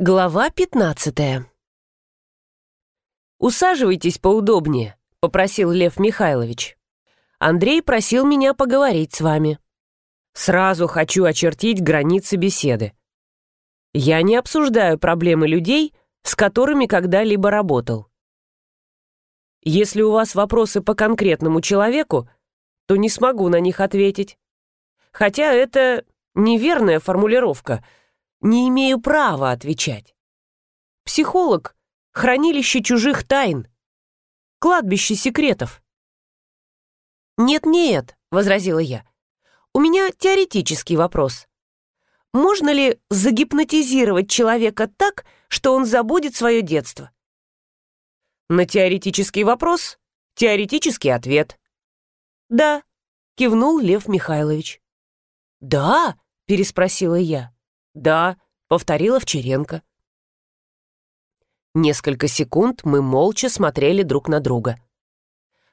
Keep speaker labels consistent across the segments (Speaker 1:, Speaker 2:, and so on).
Speaker 1: Глава 15 «Усаживайтесь поудобнее», — попросил Лев Михайлович. «Андрей просил меня поговорить с вами. Сразу хочу очертить границы беседы. Я не обсуждаю проблемы людей, с которыми когда-либо работал. Если у вас вопросы по конкретному человеку, то не смогу на них ответить. Хотя это неверная формулировка — не имею права отвечать. Психолог — хранилище чужих тайн, кладбище секретов. «Нет-нет», — возразила я, — «у меня теоретический вопрос. Можно ли загипнотизировать человека так, что он забудет свое детство?» На теоретический вопрос — теоретический ответ. «Да», — кивнул Лев Михайлович. «Да?» — переспросила я. «Да», — повторила Овчаренко. Несколько секунд мы молча смотрели друг на друга.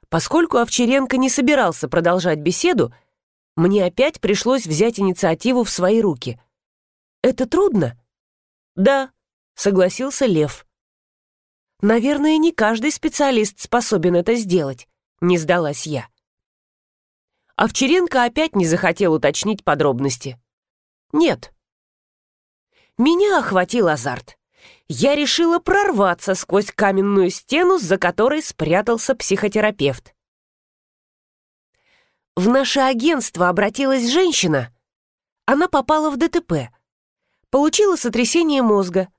Speaker 1: Поскольку Овчаренко не собирался продолжать беседу, мне опять пришлось взять инициативу в свои руки. «Это трудно?» «Да», — согласился Лев. «Наверное, не каждый специалист способен это сделать», — не сдалась я. Овчаренко опять не захотел уточнить подробности. «Нет, меня охватил азарт. Я решила прорваться сквозь каменную стену, за которой спрятался психотерапевт. В наше агентство обратилась женщина. Она попала в ДТП. Получила сотрясение мозга.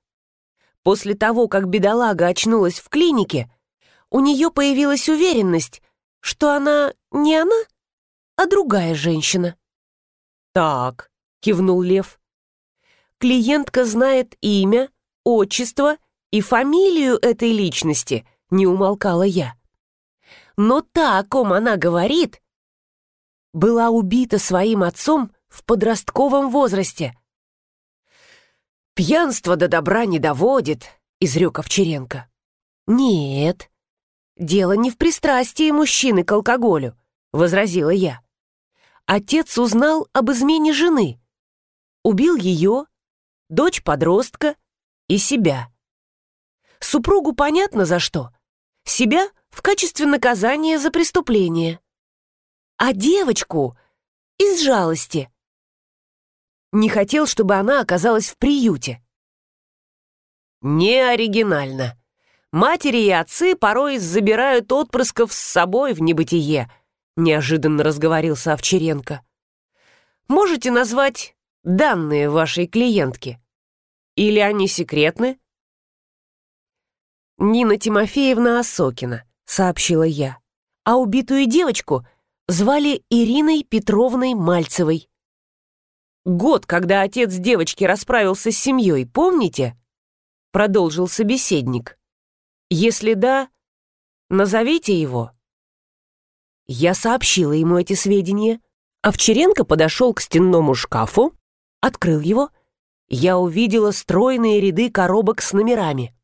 Speaker 1: После того, как бедолага очнулась в клинике, у нее появилась уверенность, что она не она, а другая женщина. «Так», — кивнул Лев, клиентка знает имя, отчество и фамилию этой личности, не умолкала я. Но та, о ком она говорит, была убита своим отцом в подростковом возрасте. «Пьянство до добра не доводит», — изрек Овчаренко. «Нет, дело не в пристрастии мужчины к алкоголю», — возразила я. Отец узнал об измене жены, убил ее дочь подростка и себя. Супругу понятно за что. Себя в качестве наказания за преступление. А девочку из жалости. Не хотел, чтобы она оказалась в приюте. Не оригинально. Матери и отцы порой забирают отпрысков с собой в небытие, неожиданно разговорился Овчаренко. Можете назвать данные вашей клиентки? Или они секретны?» «Нина Тимофеевна Осокина», — сообщила я. «А убитую девочку звали Ириной Петровной Мальцевой». «Год, когда отец девочки расправился с семьей, помните?» — продолжил собеседник. «Если да, назовите его». Я сообщила ему эти сведения. Овчаренко подошел к стенному шкафу, открыл его, я увидела стройные ряды коробок с номерами.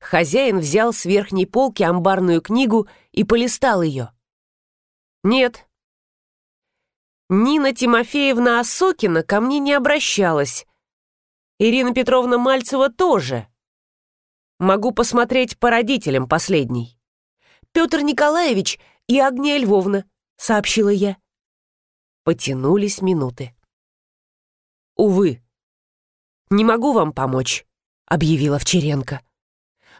Speaker 1: Хозяин взял с верхней полки амбарную книгу и полистал ее. «Нет». Нина Тимофеевна Осокина ко мне не обращалась. Ирина Петровна Мальцева тоже. Могу посмотреть по родителям последней. Петр Николаевич и Агния Львовна, сообщила я. Потянулись минуты. «Увы, не могу вам помочь», — объявила Вчеренко.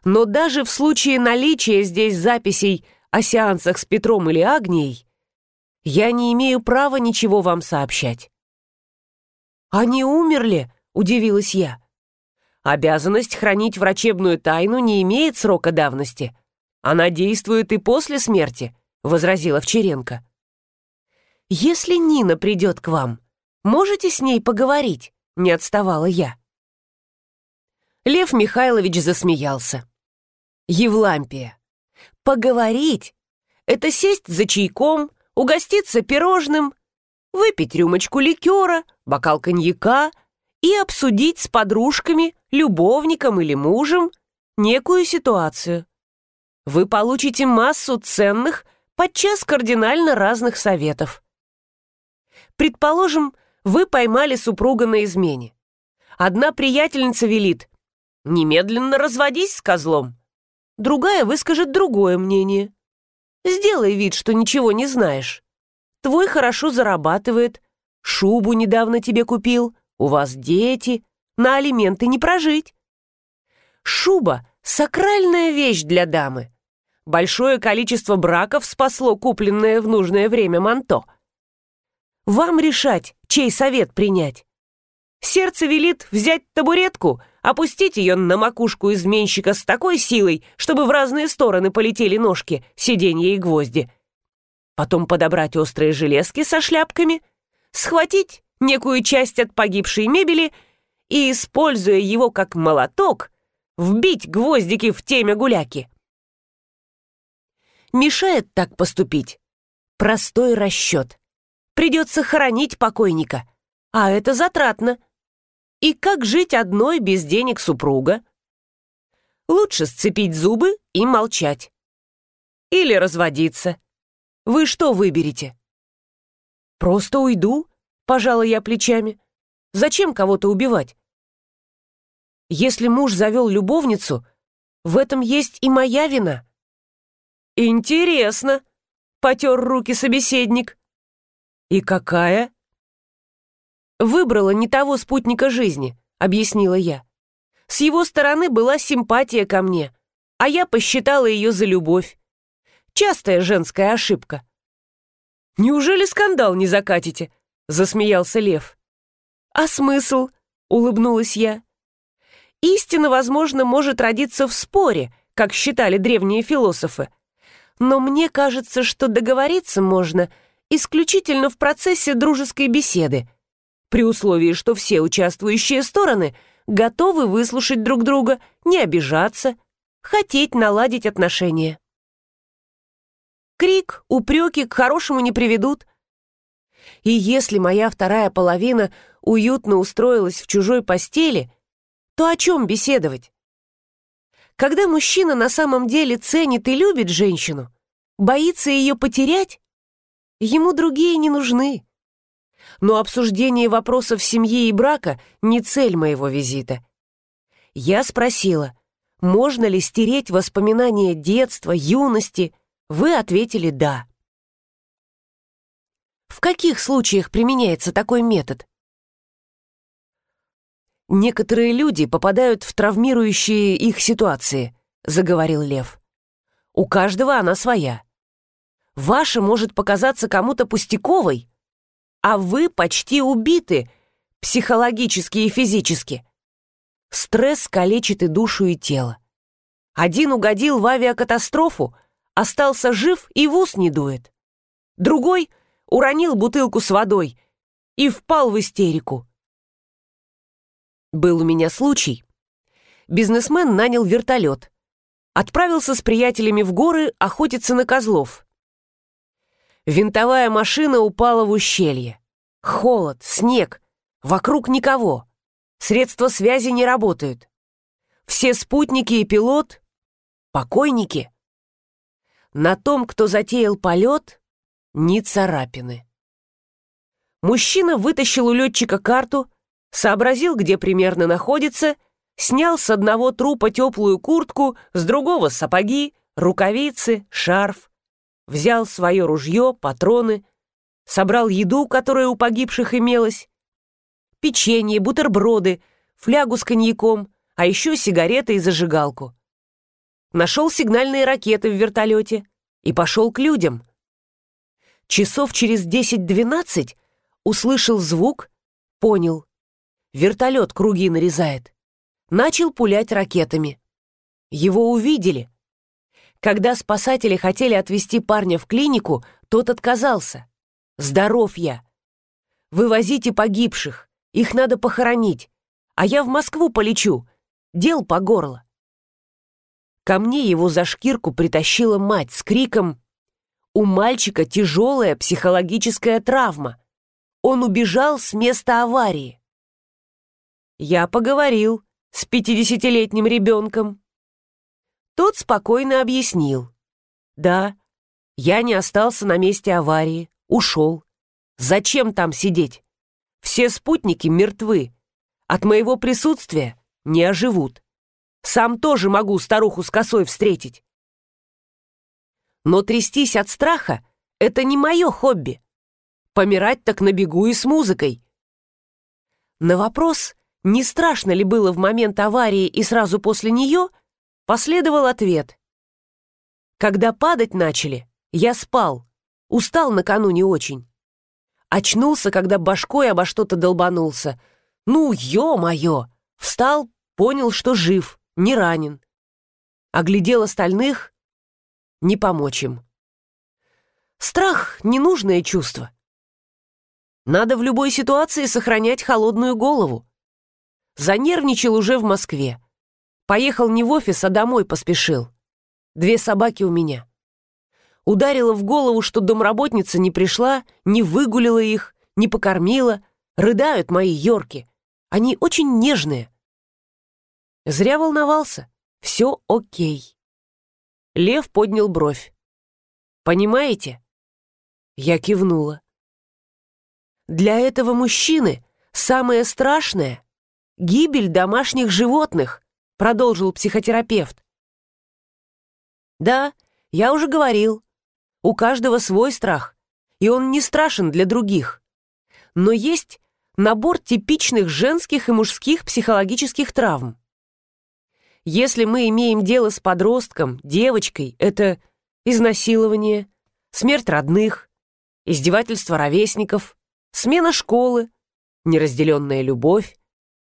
Speaker 1: «Но даже в случае наличия здесь записей о сеансах с Петром или Агнией, я не имею права ничего вам сообщать». «Они умерли?» — удивилась я. «Обязанность хранить врачебную тайну не имеет срока давности. Она действует и после смерти», — возразила Вчеренко. «Если Нина придет к вам, можете с ней поговорить?» — не отставала я. Лев Михайлович засмеялся. «Евлампия, поговорить — это сесть за чайком, угоститься пирожным, выпить рюмочку ликера, бокал коньяка и обсудить с подружками, любовником или мужем некую ситуацию. Вы получите массу ценных, подчас кардинально разных советов. Предположим, вы поймали супруга на измене. Одна приятельница велит «Немедленно разводись с козлом». Другая выскажет другое мнение. Сделай вид, что ничего не знаешь. Твой хорошо зарабатывает, шубу недавно тебе купил, у вас дети, на алименты не прожить. Шуба — сакральная вещь для дамы. Большое количество браков спасло купленное в нужное время манто. Вам решать, чей совет принять. Сердце велит взять табуретку, опустить ее на макушку изменщика с такой силой, чтобы в разные стороны полетели ножки, сиденья и гвозди. Потом подобрать острые железки со шляпками, схватить некую часть от погибшей мебели и, используя его как молоток, вбить гвоздики в темя гуляки. Мешает так поступить. Простой расчет. Придется хоронить покойника, а это затратно. И как жить одной без денег супруга? Лучше сцепить зубы и молчать. Или разводиться. Вы что выберете? Просто уйду, пожала я плечами. Зачем кого-то убивать? Если муж завел любовницу, в этом есть и моя вина. Интересно, потер руки собеседник. И какая? Выбрала не того спутника жизни, объяснила я. С его стороны была симпатия ко мне, а я посчитала ее за любовь. Частая женская ошибка. «Неужели скандал не закатите?» — засмеялся Лев. «А смысл?» — улыбнулась я. Истина, возможно, может родиться в споре, как считали древние философы. Но мне кажется, что договориться можно исключительно в процессе дружеской беседы, при условии, что все участвующие стороны готовы выслушать друг друга, не обижаться, хотеть наладить отношения. Крик, упреки к хорошему не приведут. И если моя вторая половина уютно устроилась в чужой постели – то о чем беседовать? Когда мужчина на самом деле ценит и любит женщину, боится ее потерять, ему другие не нужны. Но обсуждение вопросов семьи и брака не цель моего визита. Я спросила, можно ли стереть воспоминания детства, юности. Вы ответили «да». В каких случаях применяется такой метод? «Некоторые люди попадают в травмирующие их ситуации», — заговорил Лев. «У каждого она своя. Ваша может показаться кому-то пустяковой, а вы почти убиты психологически и физически. Стресс калечит и душу, и тело. Один угодил в авиакатастрофу, остался жив и в ус не дует. Другой уронил бутылку с водой и впал в истерику. Был у меня случай. Бизнесмен нанял вертолет. Отправился с приятелями в горы охотиться на козлов. Винтовая машина упала в ущелье. Холод, снег, вокруг никого. Средства связи не работают. Все спутники и пилот — покойники. На том, кто затеял полет, ни царапины. Мужчина вытащил у летчика карту, сообразил, где примерно находится, снял с одного трупа теплую куртку, с другого сапоги, рукавицы, шарф, взял свое ружье, патроны, собрал еду, которая у погибших имелась, печенье, бутерброды, флягу с коньяком, а еще сигареты и зажигалку. Нашел сигнальные ракеты в вертолете и пошел к людям. Часов через десять-двенадцать услышал звук, понял — Вертолет круги нарезает. Начал пулять ракетами. Его увидели. Когда спасатели хотели отвезти парня в клинику, тот отказался. «Здоров я. Вывозите погибших. Их надо похоронить. А я в Москву полечу. Дел по горло». Ко мне его за шкирку притащила мать с криком «У мальчика тяжелая психологическая травма. Он убежал с места аварии». Я поговорил с пятидесятилетним ребенком. Тот спокойно объяснил. Да, я не остался на месте аварии, ушел. Зачем там сидеть? Все спутники мертвы, От моего присутствия не оживут. Сам тоже могу старуху с косой встретить. Но трястись от страха — это не мое хобби. Помирать так на бегу и с музыкой. На вопрос, не страшно ли было в момент аварии и сразу после нее, последовал ответ. Когда падать начали, я спал, устал накануне очень. Очнулся, когда башкой обо что-то долбанулся. Ну, ё-моё! Встал, понял, что жив, не ранен. Оглядел остальных, не помочь им. Страх — ненужное чувство. Надо в любой ситуации сохранять холодную голову. Занервничал уже в Москве. Поехал не в офис, а домой поспешил. Две собаки у меня. Ударило в голову, что домработница не пришла, не выгулила их, не покормила. Рыдают мои йорки. Они очень нежные. Зря волновался. Все окей. Лев поднял бровь. «Понимаете?» Я кивнула. «Для этого мужчины самое страшное — гибель домашних животных», продолжил психотерапевт. «Да, я уже говорил. У каждого свой страх, и он не страшен для других. Но есть набор типичных женских и мужских психологических травм. Если мы имеем дело с подростком, девочкой, это изнасилование, смерть родных, издевательство ровесников, смена школы, неразделенная любовь,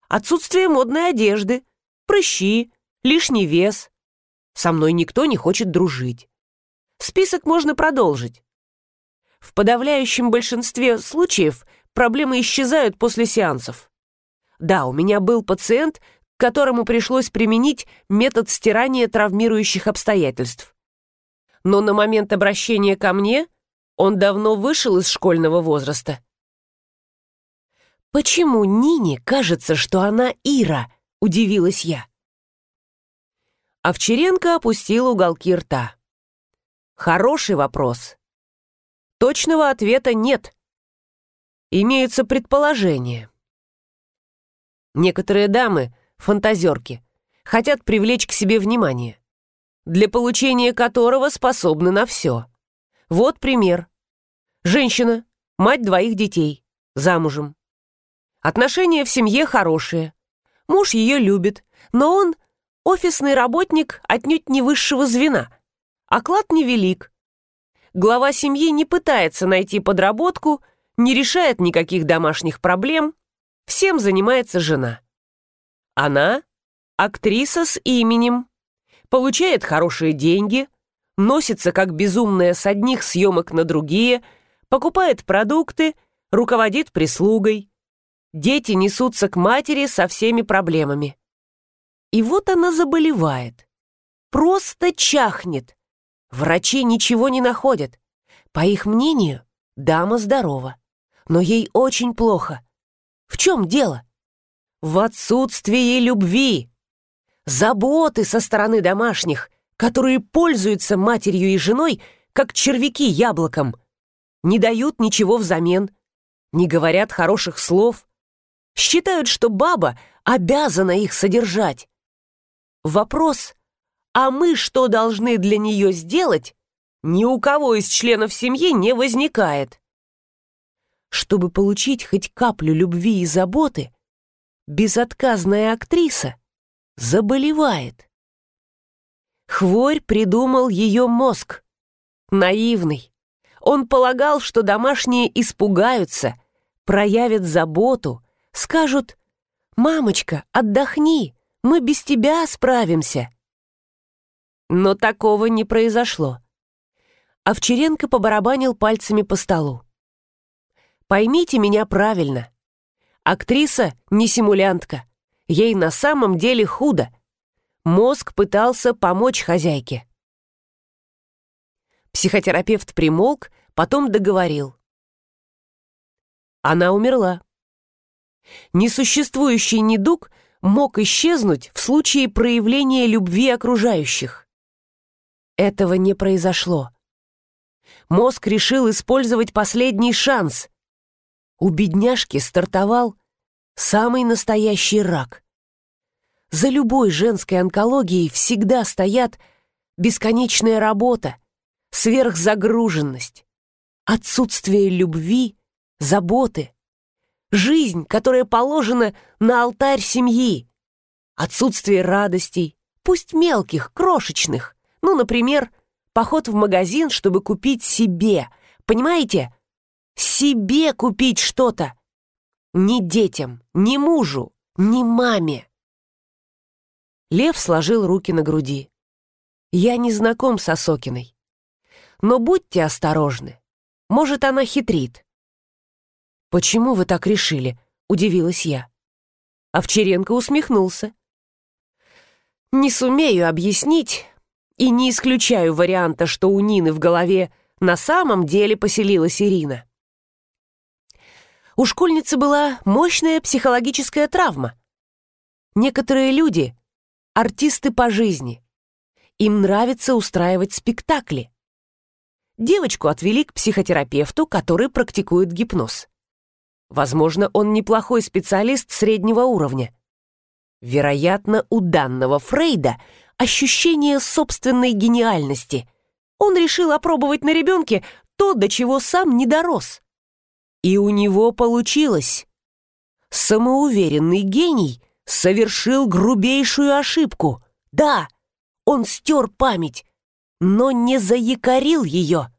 Speaker 1: отсутствие модной одежды, прыщи, лишний вес. Со мной никто не хочет дружить. Список можно продолжить. В подавляющем большинстве случаев проблемы исчезают после сеансов. Да, у меня был пациент, которому пришлось применить метод стирания травмирующих обстоятельств. Но на момент обращения ко мне он давно вышел из школьного возраста. «Почему Нине кажется, что она Ира?» — удивилась я. Овчаренко опустил уголки рта. «Хороший вопрос. Точного ответа нет. Имеются предположения. Некоторые дамы фантазерки, хотят привлечь к себе внимание, для получения которого способны на все. Вот пример. Женщина, мать двоих детей, замужем. Отношения в семье хорошие. Муж ее любит, но он офисный работник отнюдь не высшего звена. Оклад невелик. Глава семьи не пытается найти подработку, не решает никаких домашних проблем. Всем занимается жена. Она — актриса с именем, получает хорошие деньги, носится как безумная с одних съемок на другие, покупает продукты, руководит прислугой. Дети несутся к матери со всеми проблемами. И вот она заболевает. Просто чахнет. Врачи ничего не находят. По их мнению, дама здорова. Но ей очень плохо. В чем дело? в отсутствии любви, заботы со стороны домашних, которые пользуются матерью и женой, как червяки яблоком, не дают ничего взамен, не говорят хороших слов, считают, что баба обязана их содержать. Вопрос, а мы что должны для нее сделать, ни у кого из членов семьи не возникает. Чтобы получить хоть каплю любви и заботы, безотказная актриса заболевает. Хворь придумал ее мозг. Наивный. Он полагал, что домашние испугаются, проявят заботу, скажут «Мамочка, отдохни, мы без тебя справимся». Но такого не произошло. Овчаренко побарабанил пальцами по столу. «Поймите меня правильно. Актриса не симулянтка. Ей на самом деле худо. Мозг пытался помочь хозяйке. Психотерапевт примолк, потом договорил. Она умерла. Несуществующий недуг мог исчезнуть в случае проявления любви окружающих. Этого не произошло. Мозг решил использовать последний шанс, у бедняжки стартовал самый настоящий рак. За любой женской онкологией всегда стоят бесконечная работа, сверхзагруженность, отсутствие любви, заботы, жизнь, которая положена на алтарь семьи, отсутствие радостей, пусть мелких, крошечных, ну, например, поход в магазин, чтобы купить себе, понимаете? Себе купить что-то. Ни детям, ни мужу, ни маме. Лев сложил руки на груди. «Я не знаком с Осокиной. Но будьте осторожны. Может, она хитрит». «Почему вы так решили?» — удивилась я. Овчаренко усмехнулся. «Не сумею объяснить и не исключаю варианта, что у Нины в голове на самом деле поселилась Ирина. У школьницы была мощная психологическая травма. Некоторые люди артисты по жизни. Им нравится устраивать спектакли. Девочку отвели к психотерапевту, который практикует гипноз. Возможно, он неплохой специалист среднего уровня. Вероятно, у данного Фрейда ощущение собственной гениальности. Он решил опробовать на ребенке то, до чего сам не дорос. И у него получилось. Самоуверенный гений совершил грубейшую ошибку. Да, он стер память, но не заякорил ее.